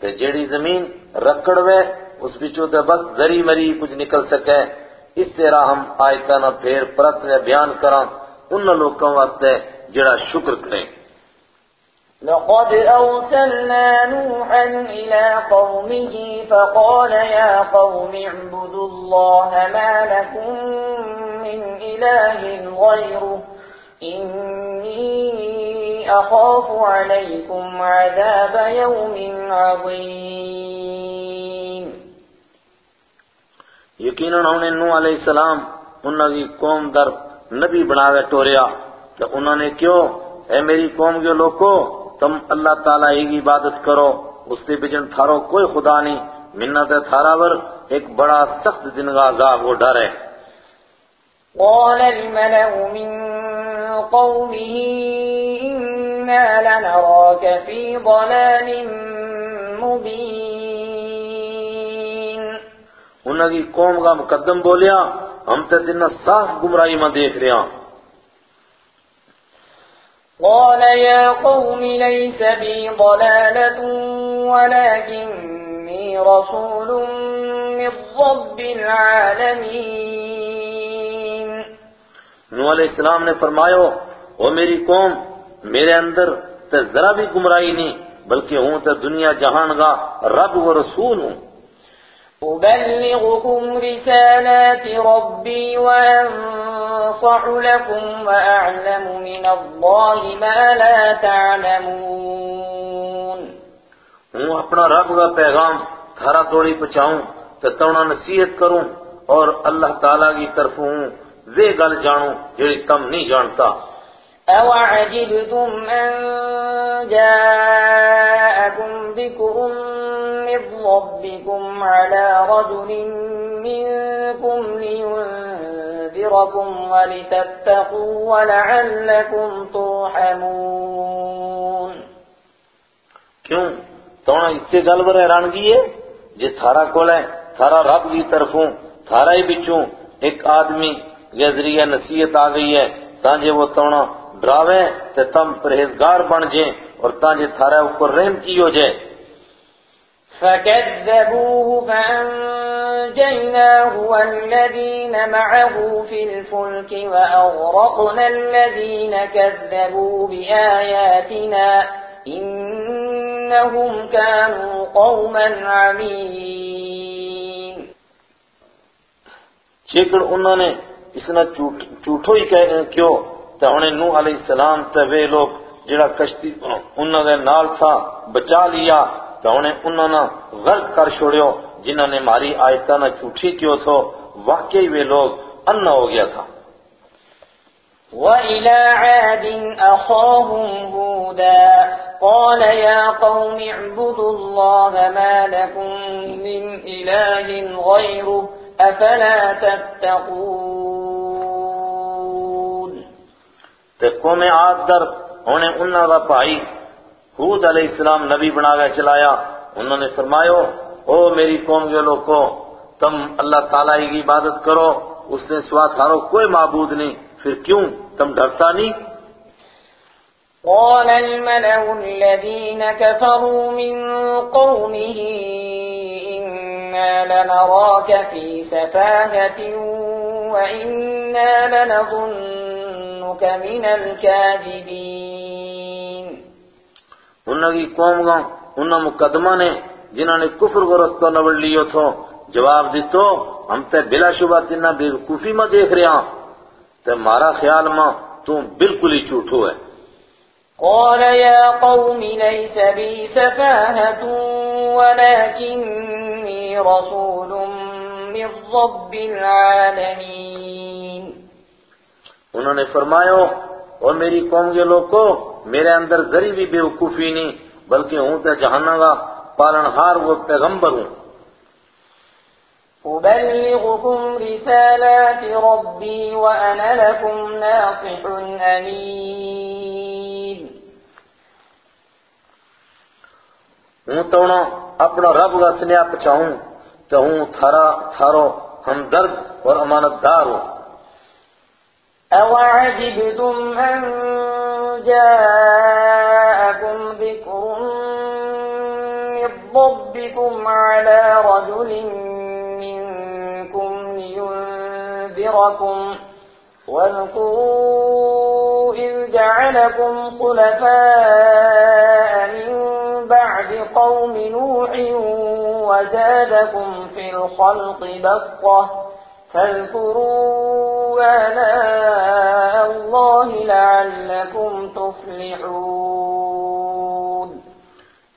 تے جڑی زمین رکڑ وے، اس وچوں تے بس زری مری کچھ نکل سکے۔ اس طرح ہم آیتاں نہ پھر پرت یا بیان کراں ان لوکاں واسطے جڑا شکر کریں۔ لقد أرسلنا نوحا إلى قومه فقال يا قوم اعبدوا الله ما لكم من إله غيره، إني أخاف عليكم عذاب يوم عظيم. یقیناً انہوں نے نوح علیہ السلام انہوں کی قوم در نبی بنا کے ٹوریا۔ تو انہوں نے کیوں اے میری قوم کے لوگوں تم اللہ تعالیٰ ہی کی عبادت کرو اس سے بجن تھارو کوئی خدا نہیں۔ منت ہے تھارا ور ایک بڑا سخت دن کا عذاب وہ ڈر ہے۔ قال الملأ من قومه لنراك في ضلال مبين انہوں کی قوم کا مقدم بولیا ہم تے دن صاف گمراہی میں دیکھ رہے ہیں قال يا قوم ليس بي ضلالة ولكني رسول من رب العالمين۔ نوح علیہ السلام نے فرمایا وہ میری قوم میرے اندر تے ذرا بھی گمراہی نہیں بلکہ ہوں تے دنیا جہان کا رب و رسول ہوں۔ أبلغكم رسالات ربي وأنصح لكم وأعلم من الله ما لا تعلمون۔ ہوں اپنا رب کا پیغام تھارا توڑی پچاؤں تے تونا نصیحت کروں اور اللہ تعالیٰ کی طرف ہوں۔ وہ گل جانوں جڑی تم نہیں جانتا۔ أوعجبتم أن جاءكم ذكر من ربكم على رجل منكم لينذركم ولتتقوا ولعلكم ترحمون کیوں؟ تونا اس سے گل بر حیرانگی ہے؟ جی تھارا کول ہے، تھارا رب کی طرفوں، تھارا ہی بچوں ایک آدمی کے ذریعہ نصیحت آ گئی ہے تانجے وہ تونا ڈراوے تے تم پرہیزگار بن جائیں اور تانجے تھارا اوپر رحم کی ہو جائے فكذبوه فأنجيناه والذين معه في الفلك وأغرقنا الذين كذبوا بآياتنا إنهم كانوا قوما عمين۔ چیکڑ انہوں نے اس نے جھوٹو ہی کیوں؟ تے انہیں نوح علیہ السلام تے وہ لوگ جڑا کشتی انہوں نے نال تھا، بچا لیا۔ تے انہیں انہوں نے غرق کر چھوڑیو جنہوں نے ماری آیتہ نہ جھوٹی کیوں تھو۔ واقعی وہ لوگ انا ہو گیا تھا۔ وإلى عاد أخاهم هودا۔ قال يا قوم اعبدوا الله ما لكم من إله غيره، أفلا تتقون؟ تے قوم عاد در انہیں انہوں کا بھائی حود علیہ السلام نبی بنا کے چلایا۔ انہوں نے فرمایا، او میری قوم کے لوگوں، تم اللہ تعالیٰ کی عبادت کرو، اس نے سوا تھارو کوئی معبود نہیں۔ پھر کیوں؟ تم ڈرتا نہیں؟ قال الملأ الذين كفروا من قومه، إنا لنراك في سفاهة وإنا لنظن لنظنك من الكاذبين. انہوں کی قوم گا انہوں مقدمہ نے جنہوں نے کفر کو رستہ نوڑ لیو تھو جواب دیتو ہم تے بلا شبہ تنہ بے کفی میں دیکھ رہے ہیں تے مارا خیال ماں تو بالکل ہی جھوٹو ہے۔ قال يا قوم ليس بي سفاهة ولكني رسول من رب العالمين۔ انہوں نے فرمایا اور میری قوم کے لوگ کو میرے اندر ذری بھی بے وقوفی نہیں بلکہ ہوں تے جہنم کا پالنہار وہ پیغمبر ہوں. أبلغكم رسالات ربي وأنا لكم ناصح أمين۔ ہوں تو اپنا رب کا سنیا پچاؤں تو ہوں تھارا تھارو ہمدرد اور امانت دار ہوں۔ أوعجبتم أن جاءكم ذكر من ربكم على رجل منكم لينذركم واذكروا إذ جعلكم خلفاء من بعد قوم نوح وزادكم في الخلق بسطة فاذكروا آلاء الله لعلكم تفلحون.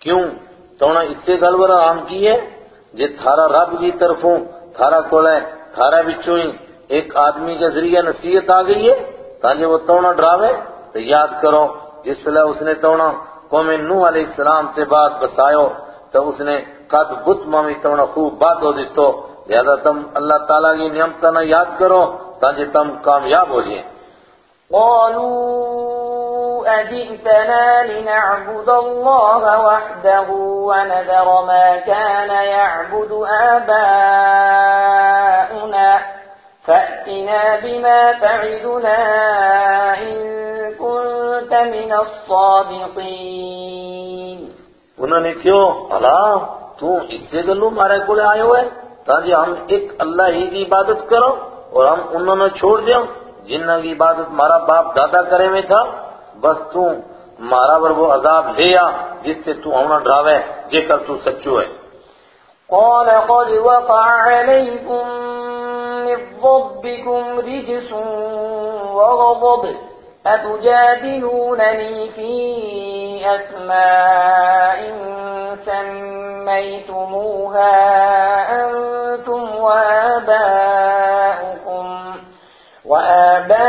کیوں؟ تونا اس سے گلورا عام کی ہے جے تھارا رب کی طرفوں، تھارا کولے، تھارا بچوں ہی ایک آدمی کے ذریعے نصیحت آ گئی ہے، تاکہ وہ تونا ڈراوے، تو یاد کرو، جس پہلے اس نے تونا قوم نوح علیہ السلام سے بات بسایو تو اس نے قد بت مامی تونا خوب بات ہو دیتو لہذا تم اللہ تعالیٰ کی نعمتہ نہ یاد کرو تاکہ تم کامیاب ہو جائیں۔ قالوا أجئتنا لنعبد الله وحده ونذر ما كان يعبد آباؤنا فأتنا بما تعدنا إن كنت من الصادقين۔ انہوں نے کیوں اللہ تو اس سے گلو مارے کو لے آئے ہوئے۔ تاکہ ہم ایک اللہ ہی کی عبادت کرو اور ہم انہوں نے چھوڑ دیوں جنہ کی عبادت مارا باپ دادا کرے میں تھا، بس تو مارا بر وہ عذاب لے آ، جس سے تو ہونا ڈراوے جے کر تو سچو ہے۔ قال قد وقع عليكم من ربكم رجس وغضب، أتجادلونني في أسماء سميتموها أنتم وآباؤكم وآباؤكم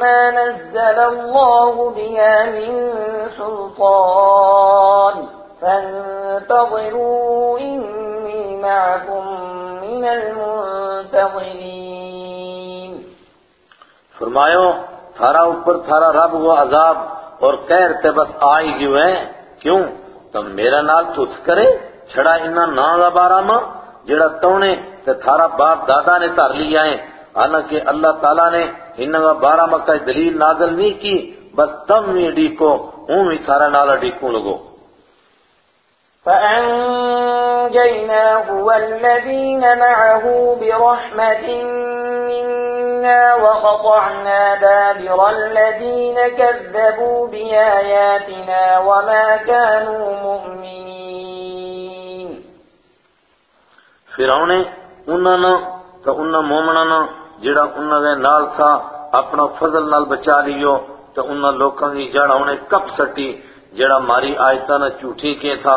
ما نزل الله بها من سلطان. فانتظروا إني معكم من المنتظرين. فرماؤ تھارا اوپر تھارا رب وہ عذاب اور کہر بس آئی گیو ہیں کیوں؟ تم میرا نال تُتھ کرے، چھڑا انہا نا دا بارا ماں جڑا تونے تے تھارا باپ دادا نے تر لیا ہے حالانکہ اللہ تعالیٰ نے انہا بارہ مکہ دلیل نازل نہیں کی، بس تم بھی ڈیکو، ہوں بھی تھارا نالا ڈیکوں لگو۔ فأنجيناه والذين معه برحمة منا وقطعنا دابر الذين كذبوا بآياتنا وما كانوا مؤمنين فرعون انہاں نہ تو انہاں مومناں نہ جڑا انہاں دے نال تھا، اپنا فضل نال بچا لیو، تو انہاں لوکاں دی جڑ ہاں انہیں کپ سٹی جڑا ماری آیتاں نہ جھوٹی کے تھا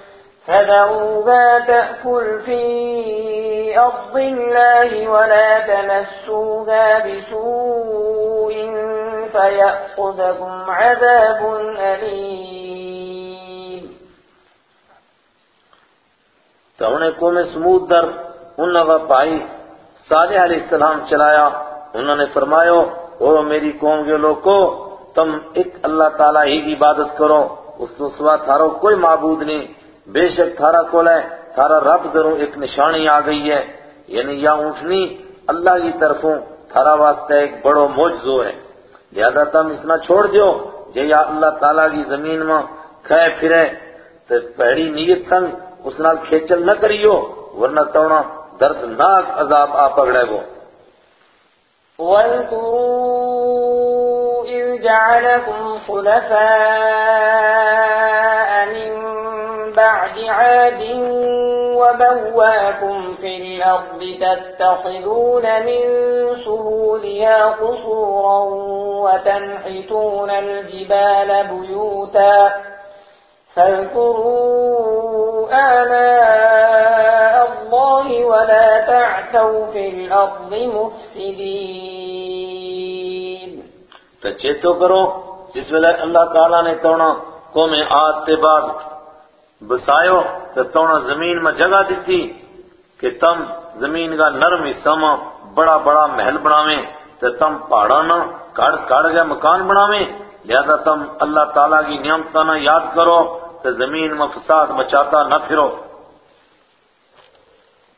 فذروها تأكل في أرض الله ولا تمسوها بسوء فيأخذكم عذاب أليم. تو انہیں قوم سمود در انہوں کا پائی صالح علیہ السلام چلایا۔ انہوں نے فرمایا، او میری قوم کے لوگو، تم ایک اللہ تعالیٰ ہی کی عبادت کرو، اس تو سوا تھارو کوئی معبود نہیں۔ بے شک تھارا کول ہے، تھارا رب ضرور ایک نشانی آ گئی ہے۔ یعنی یا اونٹنی اللہ کی طرفوں تھارا واسطے ایک بڑو موجزو ہے۔ لہذا تم اس نہ چھوڑ دیو جے یا اللہ تعالیٰ کی زمین میں کھائے پھرے۔ تو پہڑی نیت سنگ اس نال کھیچل نہ کریو، ورنہ تونا دردناک عذاب آ پکڑے گو۔ واذكروا إذ جعلكم خلفاء من بعد عاد وبواكم في الأرض تتخذون من سهولها قصورا وتنحتون الجبال بيوتا فاذكروا آلاء الله ولا تعثوا في الأرض مفسدين. تو چیتو کرو جس ویلے اللہ تعالیٰ نے قوم آد تے بعد بسایو تو تونا زمین میں جگہ دیتی کہ تم زمین کا نرم حصہ میں بڑا بڑا محل بناویں تو تم پہاڑانا کڑ کڑ گئے مکان بناویں۔ لہذا تم اللہ تعالیٰ کی نعمتہ نہ یاد کرو تو زمین میں فساد مچاتا نہ پھرو۔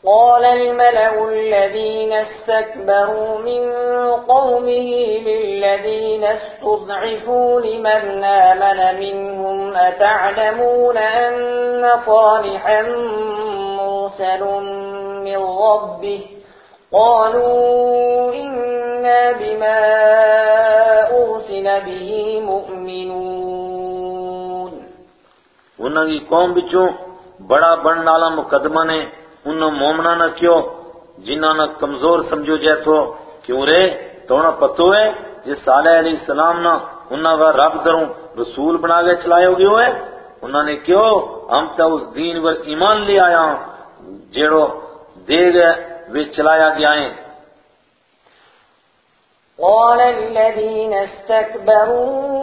قال الملأ الذين استكبروا من قومه للذين استضعفوا لمن آمن منهم أتعلمون أن صالحا مرسل من ربه؟ قالوا إنا بما أرسل به مؤمنون. انہوں قوم بچوں بڑا مقدمہ نے انہوں مومنا نہ کیوں جنہوں نے کمزور سمجھو جائے تو کیوں رے تو انہوں پتو ہے، جس صالح علیہ السلام نے انہوں کا رب دروں رسول بنا کے چلائے ہوگی ہوئے۔ انہوں نے کیوں ہم تو اس دین پر ایمان لے آیا ہوں جیڑو دے گئے وہ چلایا گیا ہیں قال الذين استكبروا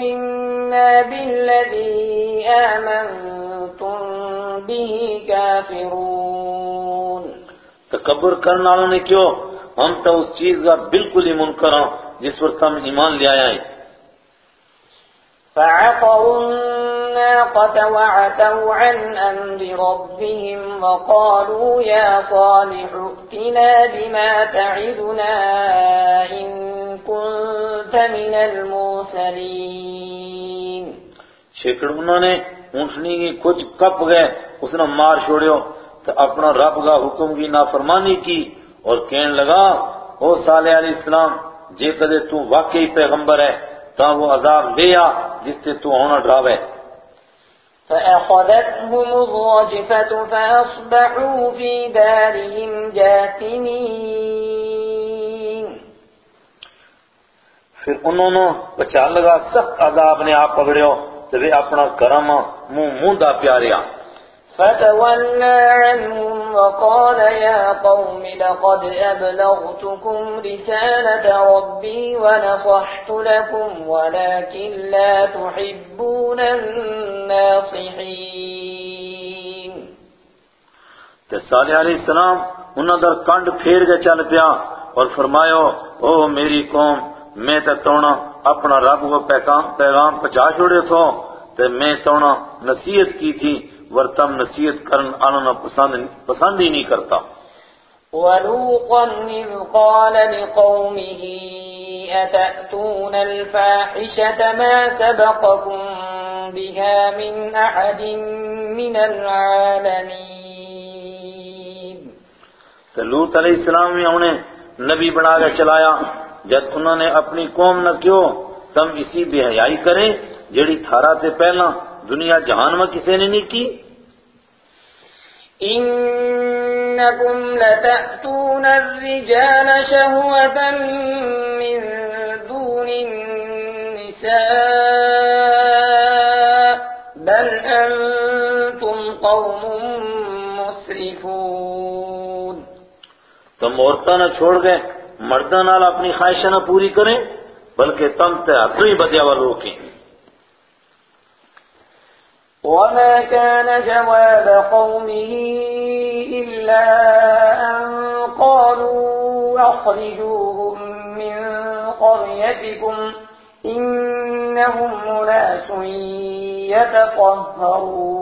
إنا بالذي آمنتم به كافرون. تکبر کرنے والوں نے کیوں؟ ہم تو اس چیز کا بالکل ہی منکر ہوں جس پر تم ایمان لے آیا ہیں۔ فعقروا الناقة وعتوا عن أمر ربهم وقالوا يا صالح ائتنا بما تعدنا إن كنت من المرسلين. انہوں نے اونٹنی کی کچھ کپ گئے اس نے مار چھوڑیو تو اپنا رب کا حکم کی نافرمانی کی اور کہنے لگا او صالح علیہ السلام جے کدے تو واقعی پیغمبر ہے تا وہ عذاب لے آ جس سے تو ہونا ڈراوے. فأخذتهم الرجفة فأصبحوا في دارهم جاثمين. پھر انہوں نے بچا لگا سخت عذاب نے آپ پکڑیو۔ تو وہ اپنا کرم منہ موندا پیاریا فتولى عنهم وقال يا قوم لقد أبلغتكم رسالة ربي ونصحت لكم ولكن لا تحبون الناصحين۔ تے صالح علیہ السلام انہوں در کنڈ پھیر کے چل پیا اور فرمایا او میری قوم میں تے تونا اپنا رب کو پیغام پیغام پہنچا چھوڑے تھو تے میں تونا نصیحت کی تھی ور تم نصیحت کرن آنا پسند پسند ہی نہیں کرتا۔ ولوطا إذ قال لقومه أتأتون الفاحشة ما سبقكم بها من أحد من العالمين۔ تو لوت علیہ السلام نے انہیں نبی بنا کے چلایا۔ جد انہوں نے اپنی قوم نہ کیوں تم اسی بے حیائی کرے جڑی تھارا تے پہلا دنیا جہان میں کسی نے نہیں کی۔ انکم لتأتون الرجال شہوتا من دون النساء بل انتم قوم مسرفون۔ تم عورتہ نہ چھوڑ گئے۔ مردہ نال اپنی خواہشیں نہ پوری کریں بلکہ تم تے اتنی بدیا والو کی وما كان جواب قومه إلا أن قالوا أخرجوهم من قريتكم إنهم مناس يتطهرون۔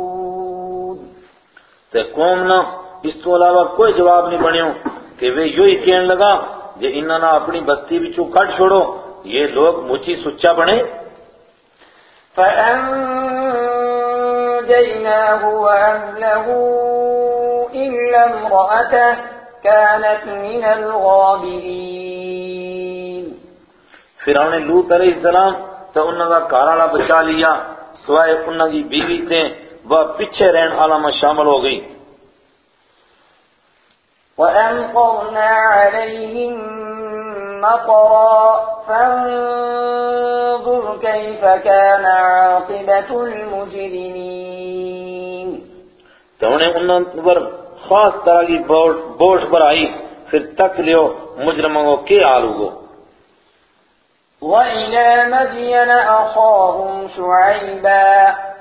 تے قوم نہ اس تو علاوہ کوئی جواب نہیں بنیو کہ وہ یوں ہی کہنے لگا جے انہاں نہ اپنی بستی وچوں کٹ چھوڑو یہ لوگ مچی سچا بنے۔ فأنجيناه وأهله إلا امرأته كانت من الغابرين۔ فرعون لوط علیہ السلام تو انہاں کا کارالا بچا لیا سوائے انہاں کی بیوی تھے وہ پیچھے رہن عالم شامل ہو گئی۔ وأمطرنا عليهم مطرا فانظر كيف كان عاقبة المجرمين تو انہیں انہوں پر خاص طرح کی بوٹ پر آئی پھر تک لیو مجرموں کو کے حال ہوگو وإلى مدين أخاهم شعيبا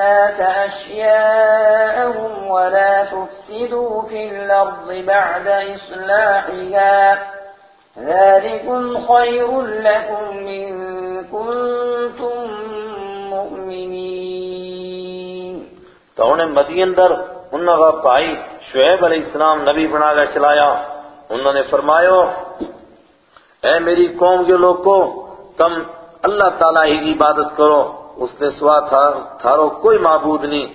الناس أشياءهم ولا تفسدوا في الأرض بعد إصلاحها ذلكم خير لكم إن كنتم مؤمنين تو انہیں مدین در انہوں کا پائی شعیب علیہ السلام نبی بنا کر چلایا۔ انہوں نے فرمایا، اے میری قوم کے لوگ کو تم اللہ تعالیٰ ہی کی عبادت کرو۔ اس نے سوا تھا تھارو کوئی معبود نہیں۔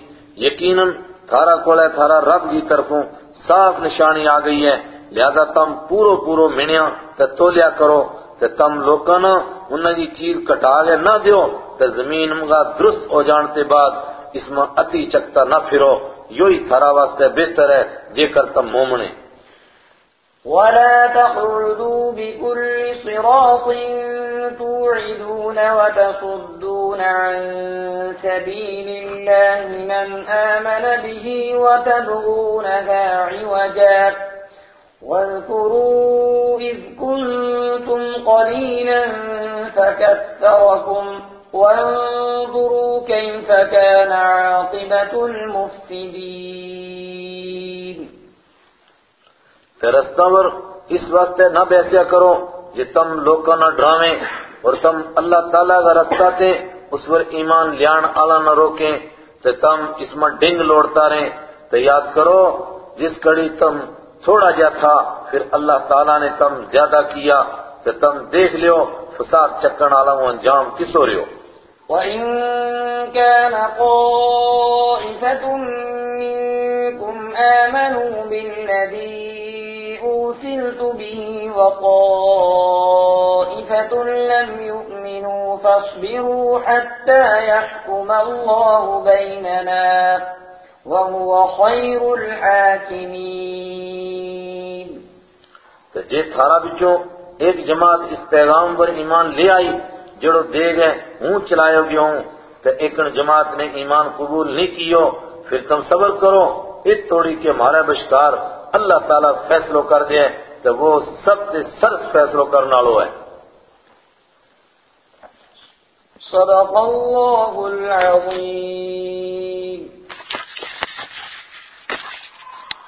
یقیناً تھارا کول ہے، تھارا رب کی طرفوں صاف نشانی آ گئی ہے۔ لہذا تم پورو پورو منیا تے تولیا کرو تے تم لوکاں نا انہاں کی چیز کٹا کے نہ دیو تے زمین مگا درست ہو جانتے بعد اس میں اتی چکتا نہ پھرو۔ یوں ہی تھارا واسطے بہتر ہے جے کر تم مومنے ولا تقعدوا بكل صراط توعدون وتصدون عن سبيل الله من آمن به وتبغونها عوجا. واذكروا إذ كنتم قليلا فكثركم وانظروا كيف كان عاقبة المفسدين. پر اس واسطے نہ بیسیا کرو جے تم لوکاں نہ ڈراویں اور تم اللہ تعالیٰ کا رستہ تے اس پر ایمان لیان آلا نہ روکیں، تے تم اس میں ڈنگ لوڑتا رہیں۔ تے یاد کرو، جس کڑی تم تھوڑا جا تھا، پھر اللہ تعالیٰ نے تم زیادہ کیا۔ تے تم دیکھ لیو، فساد چکن آلا وہ انجام کس ہو رہے ہو وَإِن كَانَ طَائِفَةٌ مِّنكُمْ آمَنُوا بِالَّذِي أُرْسِلْتُ بِهِ وَطَائِفَةٌ لَّمْ يُؤْمِنُوا فَاصْبِرُوا حَتَّىٰ يَحْكُمَ اللَّهُ بَيْنَنَا وَهُوَ خَيْرُ الْحَاكِمِينَ۔ تو جے تھارا بچوں ایک جماعت اس پیغام پر ایمان لے آئی، جڑو دے گئے، ہوں چلائے گیا ہوں، تو ایکن جماعت نے ایمان قبول نہیں کیو، پھر تم صبر کرو اس توڑی کے مارے بشکار اللہ تعالیٰ فیصلو کر دے تو وہ سب سے سرس فیصلو کرنا لو ہے صدق اللہ العظیم۔